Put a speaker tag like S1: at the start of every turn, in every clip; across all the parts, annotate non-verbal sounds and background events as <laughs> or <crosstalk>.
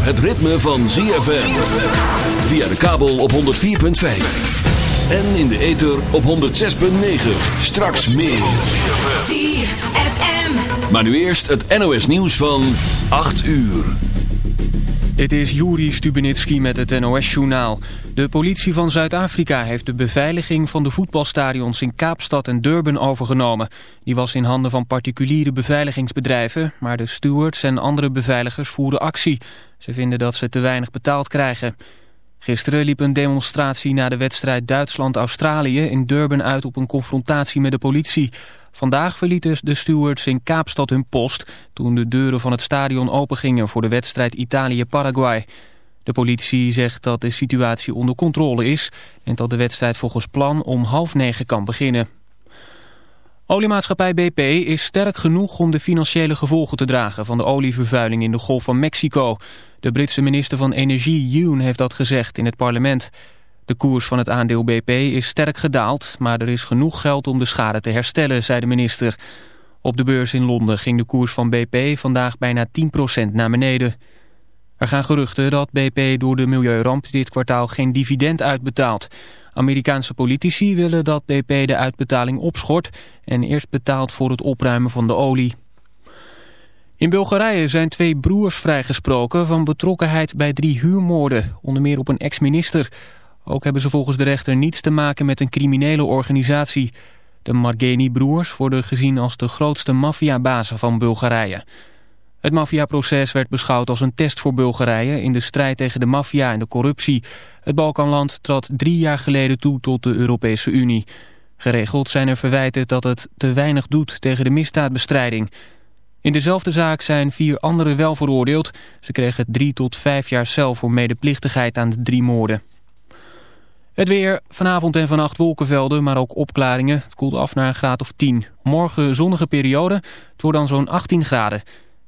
S1: Zover het ritme van ZFM. Via de kabel op 104.5. En in de ether op 106.9. Straks meer.
S2: ZFM.
S1: Maar nu eerst het NOS nieuws van 8 uur.
S3: Dit is Juri Stubenitski met het NOS-journaal. De politie van Zuid-Afrika heeft de beveiliging van de voetbalstadions in Kaapstad en Durban overgenomen. Die was in handen van particuliere beveiligingsbedrijven, maar de stewards en andere beveiligers voeren actie. Ze vinden dat ze te weinig betaald krijgen. Gisteren liep een demonstratie na de wedstrijd Duitsland-Australië in Durban uit op een confrontatie met de politie. Vandaag verlieten de stewards in Kaapstad hun post toen de deuren van het stadion opengingen voor de wedstrijd Italië-Paraguay. De politie zegt dat de situatie onder controle is en dat de wedstrijd volgens plan om half negen kan beginnen. Oliemaatschappij BP is sterk genoeg om de financiële gevolgen te dragen van de olievervuiling in de Golf van Mexico. De Britse minister van Energie, Yoon, heeft dat gezegd in het parlement. De koers van het aandeel BP is sterk gedaald, maar er is genoeg geld om de schade te herstellen, zei de minister. Op de beurs in Londen ging de koers van BP vandaag bijna 10% naar beneden. Er gaan geruchten dat BP door de milieuramp dit kwartaal geen dividend uitbetaalt. Amerikaanse politici willen dat BP de uitbetaling opschort en eerst betaalt voor het opruimen van de olie. In Bulgarije zijn twee broers vrijgesproken van betrokkenheid bij drie huurmoorden, onder meer op een ex-minister. Ook hebben ze volgens de rechter niets te maken met een criminele organisatie. De Margeni-broers worden gezien als de grootste maffiabazen van Bulgarije. Het maffiaproces werd beschouwd als een test voor Bulgarije in de strijd tegen de maffia en de corruptie. Het Balkanland trad drie jaar geleden toe tot de Europese Unie. Geregeld zijn er verwijten dat het te weinig doet tegen de misdaadbestrijding. In dezelfde zaak zijn vier anderen wel veroordeeld. Ze kregen drie tot vijf jaar cel voor medeplichtigheid aan de drie moorden. Het weer, vanavond en vannacht wolkenvelden, maar ook opklaringen. Het koelt af naar een graad of 10. Morgen zonnige periode, het wordt dan zo'n 18 graden.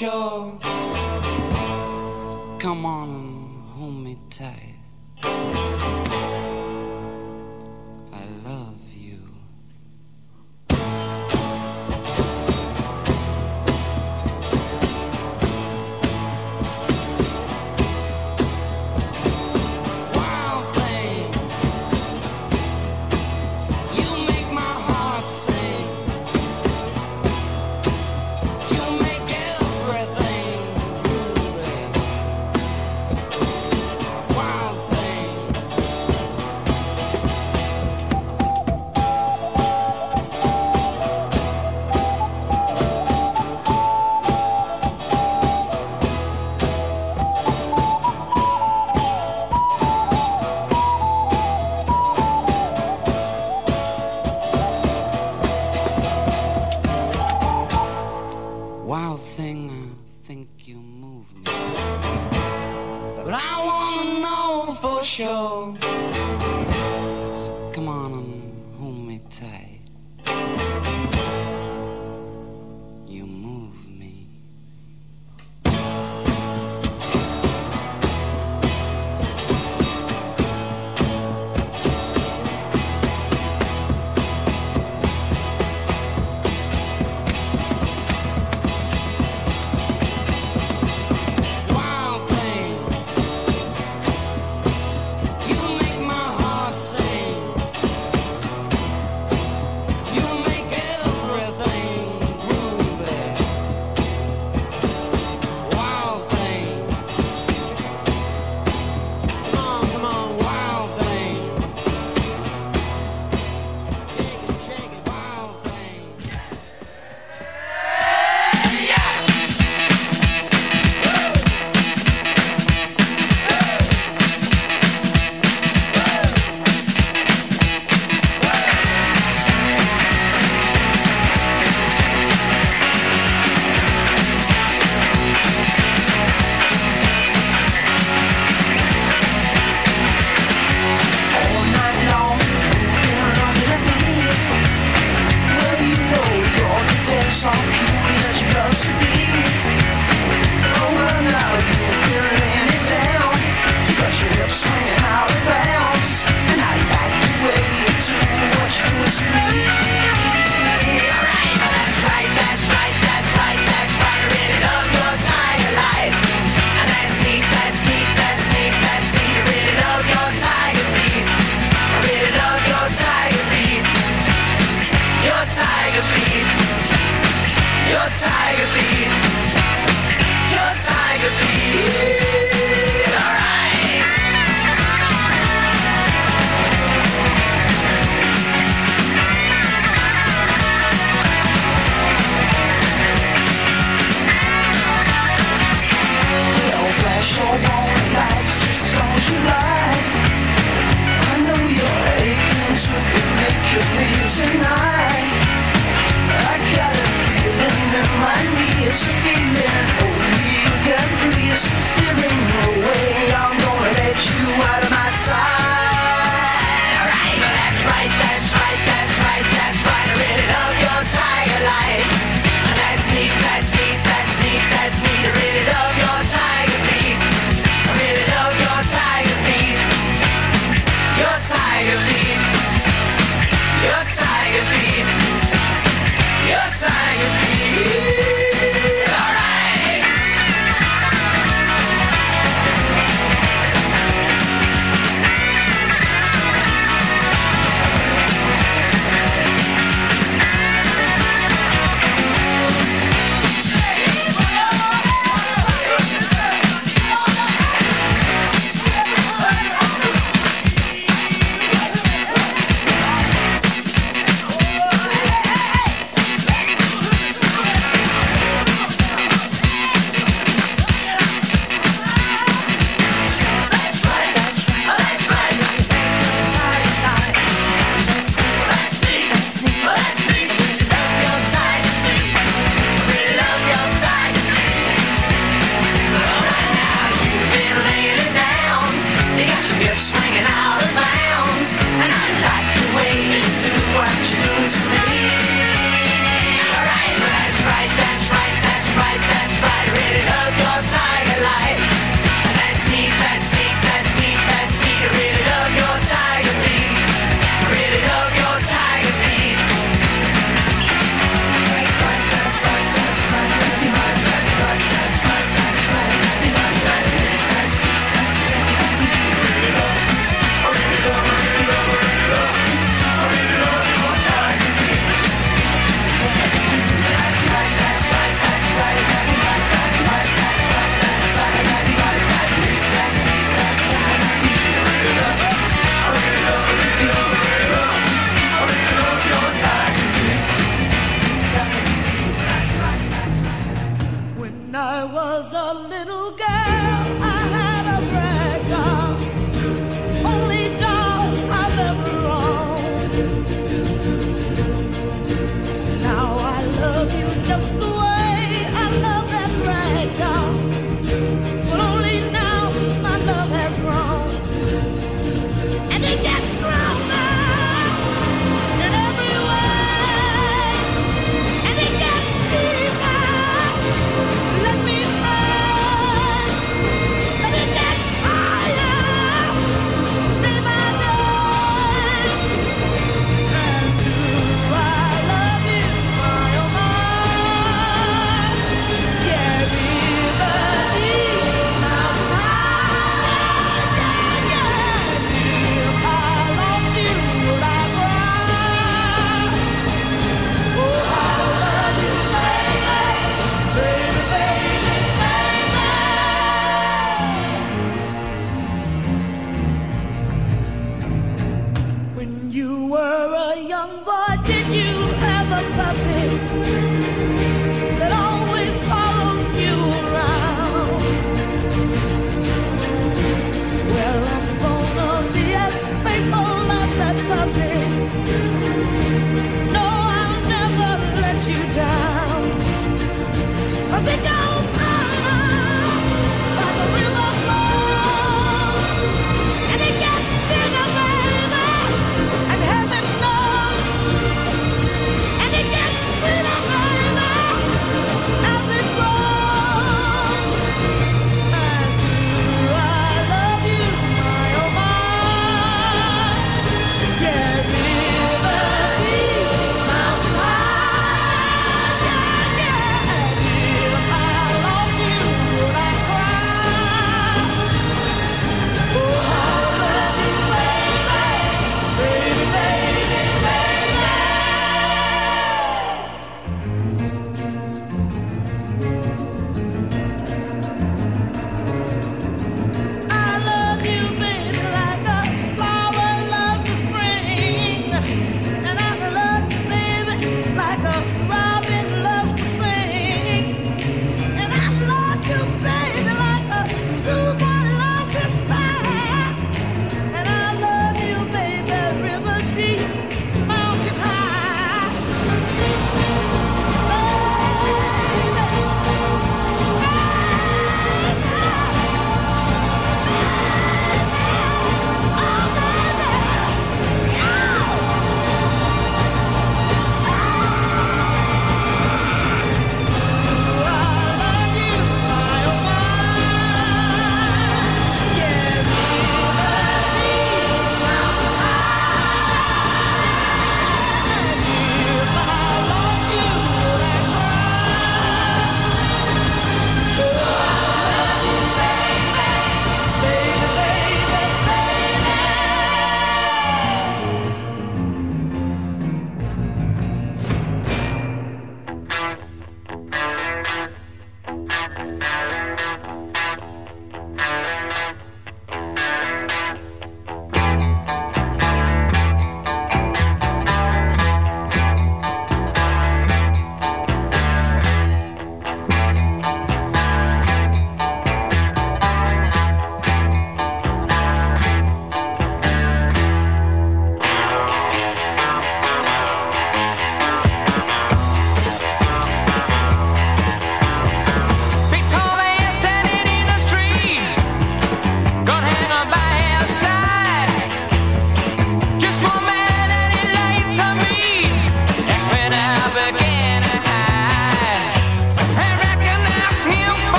S4: Know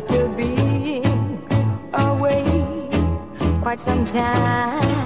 S5: to be away quite some time.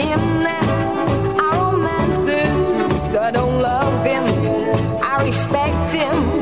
S5: him now. Our romance him. I don't love him. I respect him.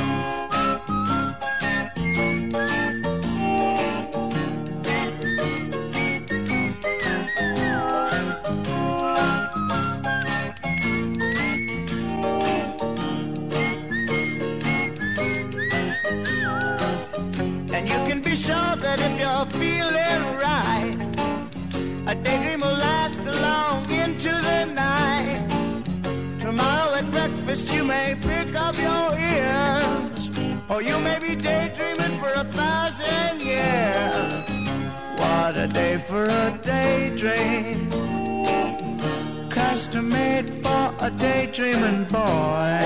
S6: for a daydream. Custom made for a daydreaming boy.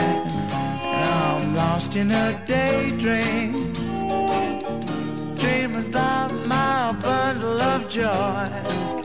S6: I'm lost in a daydream. Dreaming about my bundle of joy.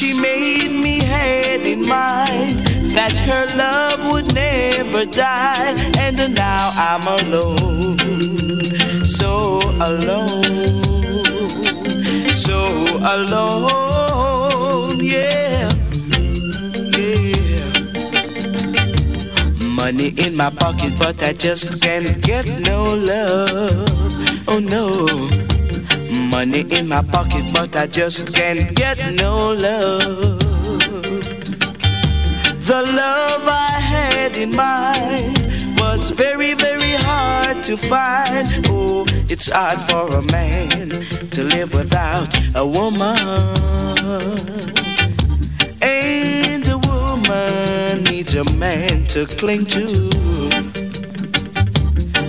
S7: She made me had in mind that her love would never die. And now I'm alone, so alone, so alone, yeah, yeah. Money in my pocket, but I just can't get no love. Oh no. Money in my pocket, but I just can't get no love. The love I had in mind was very, very hard to find. Oh, it's hard for a man to live without a woman. And a woman needs a man to cling to.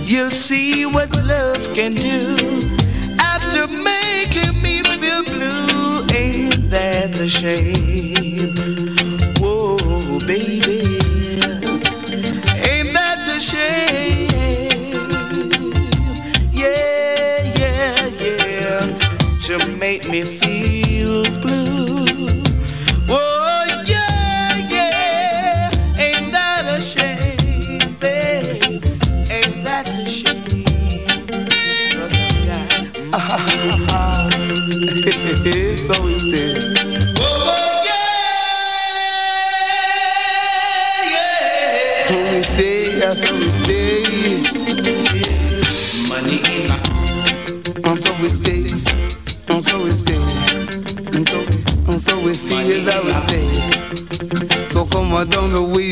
S7: You'll see what love can do a shame? Whoa, baby.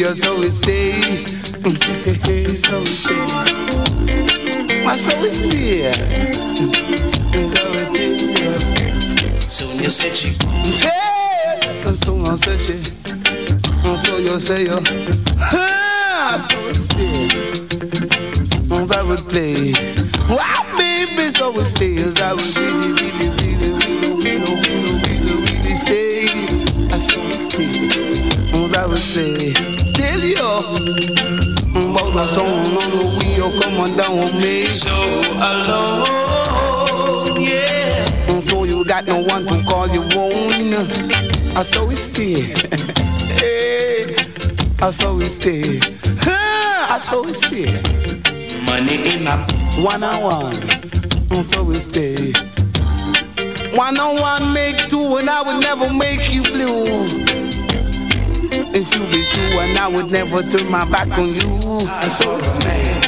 S8: Down the way, that's how we stay. so we stay. And so we stay. And so we stay.
S7: Sonia said she
S8: Hey, so I say she. So you say you. Ah, so we stay. And I would play. Wow, baby, so we stay as I would really, really, really, really, really, really, really, really stay. I so we stay. And I would say, tell you. About the song on the wheel, come on down with me.
S7: so alone, yeah.
S8: And so you got no one to call you own. I saw we stay. <laughs> hey, I saw we stay. I saw we stay.
S7: Money in my
S8: One on one. And so we stay. One on one make two, and I would never make you blue. If you be true, and I would never turn my back on you. I saw we stay.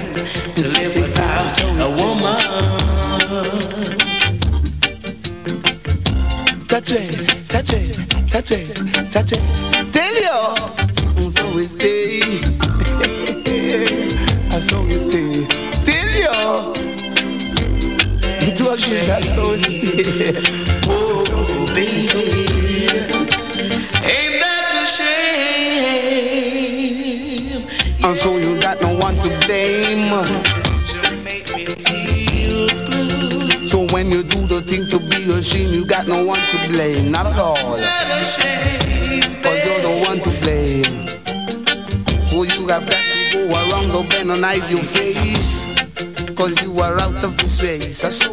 S7: to live without a woman.
S8: touch it, touch it, touch it, touch it. Tell you, so we stay. <laughs> and so we stay. Tell you, a good, that's so.
S7: Oh, baby,
S8: thing to be ashamed, you got no one to blame. Not at all. Cause you're the one to blame. So you have got to go around the bend and hide your face. Cause you are out of this race. That's so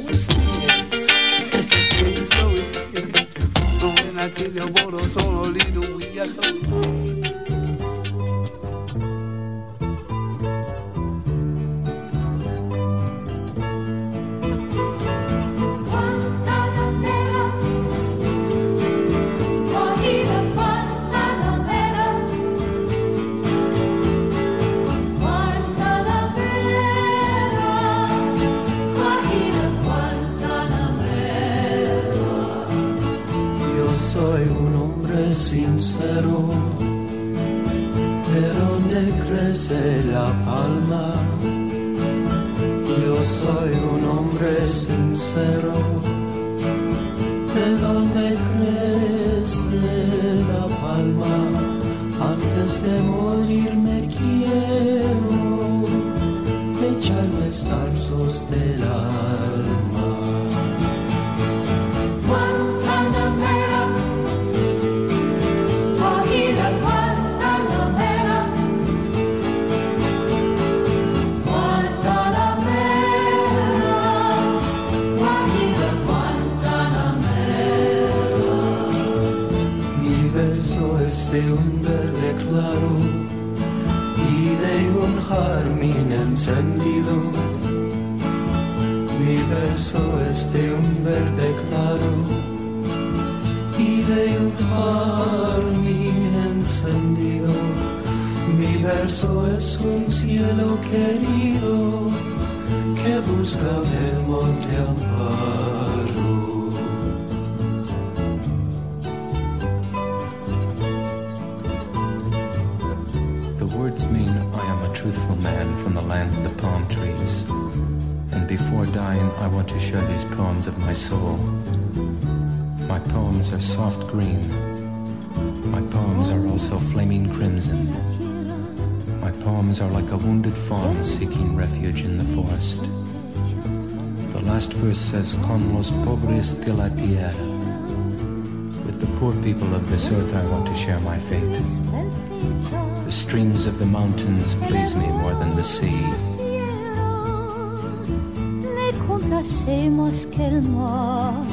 S9: encendido. Mi verso es de un verde claro y de un jardín encendido. Mi verso es un cielo querido que busca el monte amparo.
S10: I want to share these poems of my soul. My poems are soft green. My poems are also flaming crimson. My poems are like a wounded fawn seeking refuge in the forest. The last verse says, Con los pobres de la tierra. With the poor people of this earth, I want to share my fate. The streams of the mountains please me more than the sea.
S11: Complacemos que el mar.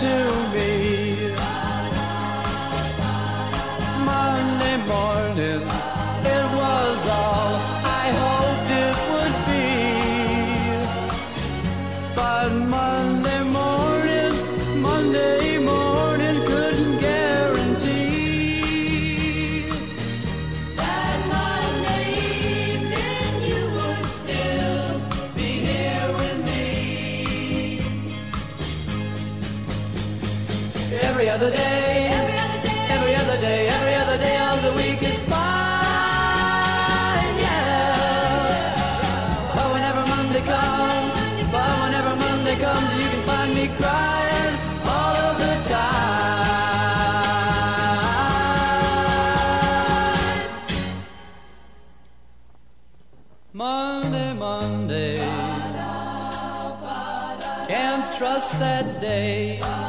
S12: To can't trust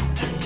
S12: Cat.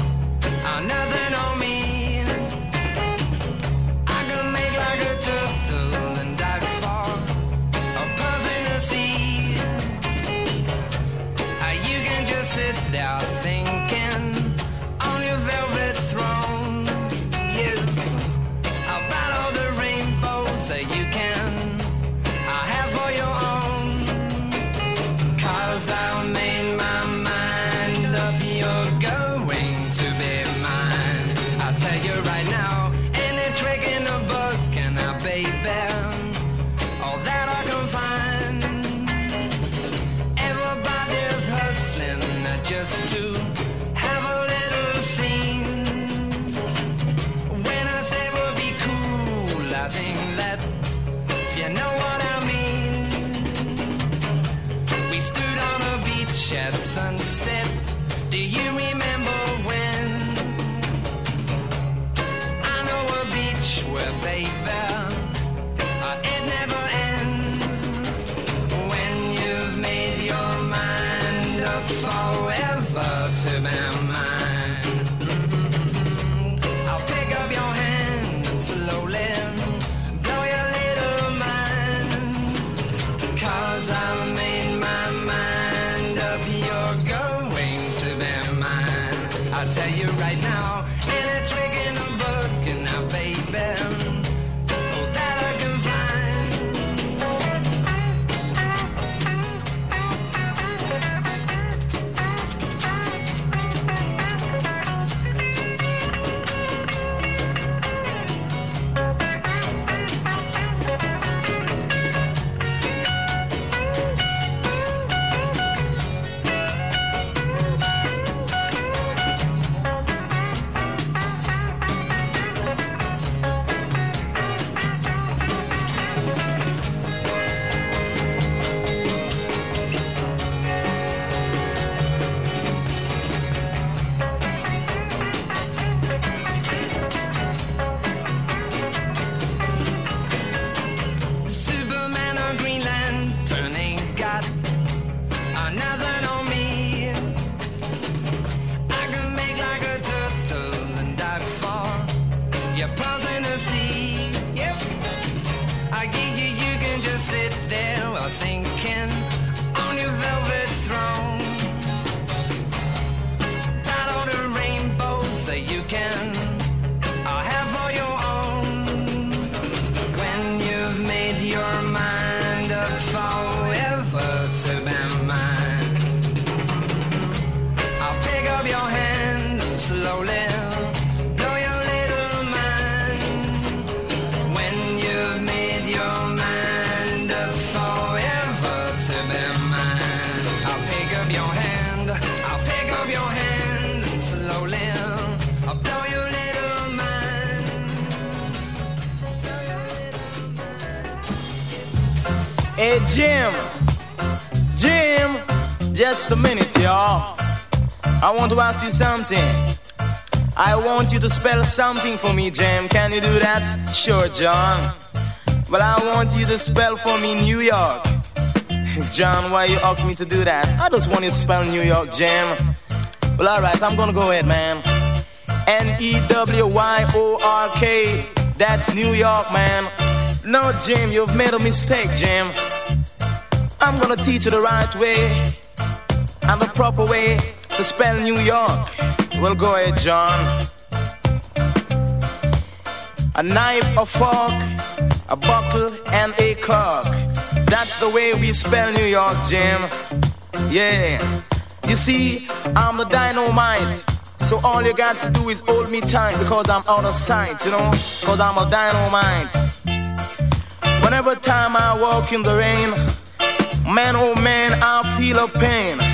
S12: to
S7: ask you something. I want you to spell something for me, Jam. Can you do that? Sure, John. But I want you to spell for me New York. <laughs> John, why you ask me to do that? I just want you to spell New York, Jam. Well, alright, I'm gonna go ahead, man. N-E-W-Y-O-R-K. That's New York, man. No, Jim, you've made a mistake, Jim. I'm gonna teach you the right way and the proper way to spell New York. Well, go ahead, John. A knife, a fork, a bottle, and a cork. That's the way we spell New York, Jim. Yeah. You see, I'm the dynamite. So all you got to do is hold me tight because I'm out of sight, you know? Because I'm a dynamite. Whenever time I walk in the rain, man oh man, I feel a pain.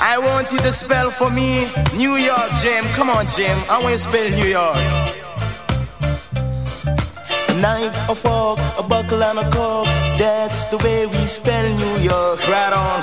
S7: I want you to spell for me New York, Jim. Come on, Jim. I want you to spell New York. A knife, a fork, a buckle, and a cork. That's the way we spell New York. Right on.